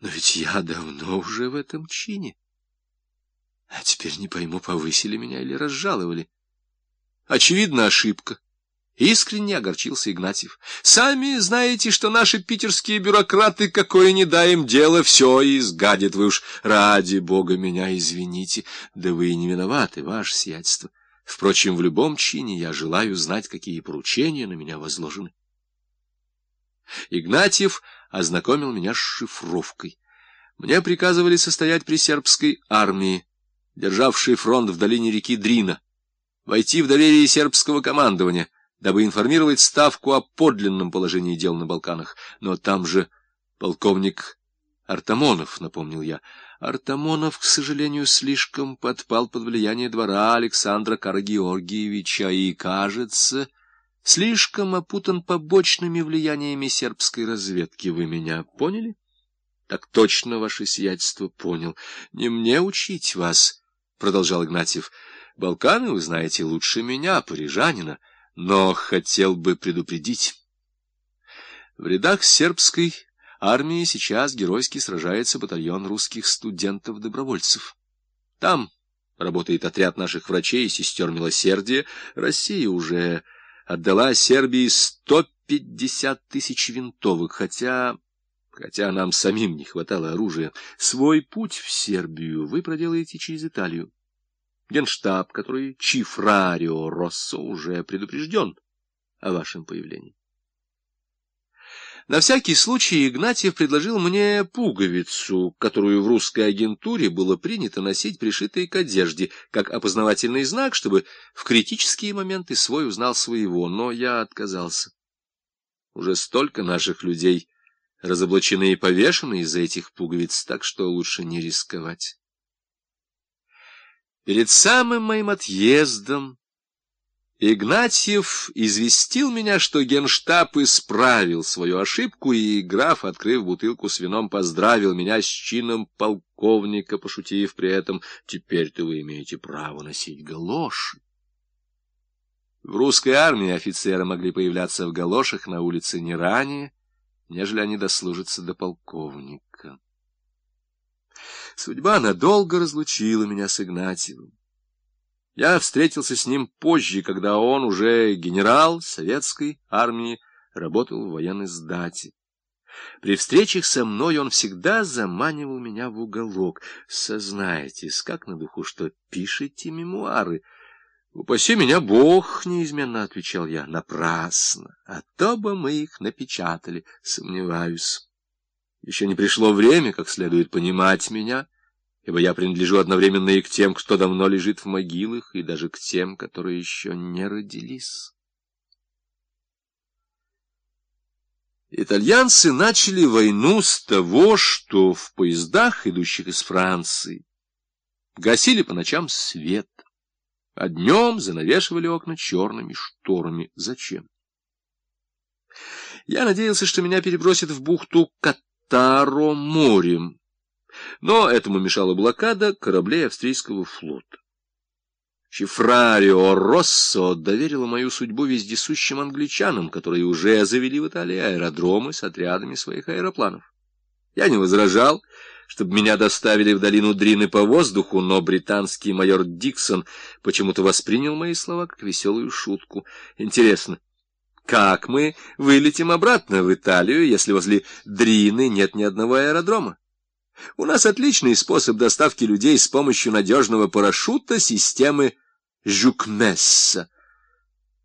Но ведь я давно уже в этом чине. А теперь не пойму, повысили меня или разжаловали. Очевидно, ошибка. Искренне огорчился Игнатьев. Сами знаете, что наши питерские бюрократы, какое не даем дело, все изгадят. Вы уж ради бога меня извините. Да вы и не виноваты, ваше сиятельство. Впрочем, в любом чине я желаю знать, какие поручения на меня возложены. Игнатьев ознакомил меня с шифровкой. Мне приказывали состоять при сербской армии, державшей фронт в долине реки Дрина, войти в доверие сербского командования, дабы информировать Ставку о подлинном положении дел на Балканах. Но там же полковник Артамонов, напомнил я. Артамонов, к сожалению, слишком подпал под влияние двора Александра Карагеоргиевича и, кажется, слишком опутан побочными влияниями сербской разведки. Вы меня поняли? Так точно, ваше сиятельство, понял. Не мне учить вас, — продолжал Игнатьев. Балканы, вы знаете, лучше меня, парижанина, но хотел бы предупредить. В рядах сербской армии сейчас геройски сражается батальон русских студентов-добровольцев. Там работает отряд наших врачей и сестер милосердия. Россия уже отдала Сербии 150 тысяч винтовок, хотя... хотя нам самим не хватало оружия. Свой путь в Сербию вы проделаете через Италию. Генштаб, который Чифрарио Россо уже предупрежден о вашем появлении. На всякий случай Игнатьев предложил мне пуговицу, которую в русской агентуре было принято носить пришитой к одежде, как опознавательный знак, чтобы в критические моменты свой узнал своего, но я отказался. Уже столько наших людей разоблачены и повешены из-за этих пуговиц, так что лучше не рисковать. Перед самым моим отъездом Игнатьев известил меня, что генштаб исправил свою ошибку, и граф, открыв бутылку с вином, поздравил меня с чином полковника, пошутив при этом, «Теперь-то вы имеете право носить галоши». В русской армии офицеры могли появляться в галошах на улице не ранее, нежели они дослужатся до полковника. Судьба надолго разлучила меня с Игнатьевым. Я встретился с ним позже, когда он уже генерал советской армии, работал в военной сдате. При встречах со мной он всегда заманивал меня в уголок. Сознайтесь, как на духу, что пишете мемуары. «Упаси меня Бог!» — неизменно отвечал я. «Напрасно! А то бы мы их напечатали, сомневаюсь. Еще не пришло время, как следует понимать меня» ибо я принадлежу одновременно и к тем, кто давно лежит в могилах, и даже к тем, которые еще не родились. Итальянцы начали войну с того, что в поездах, идущих из Франции, гасили по ночам свет, а днем занавешивали окна черными шторами. Зачем? Я надеялся, что меня перебросят в бухту Катаро морем, но этому мешала блокада кораблей австрийского флота. Чифрарио Россо доверила мою судьбу вездесущим англичанам, которые уже завели в Италии аэродромы с отрядами своих аэропланов. Я не возражал, чтобы меня доставили в долину Дрины по воздуху, но британский майор Диксон почему-то воспринял мои слова как веселую шутку. Интересно, как мы вылетим обратно в Италию, если возле Дрины нет ни одного аэродрома? У нас отличный способ доставки людей с помощью надежного парашюта системы Жукмесса.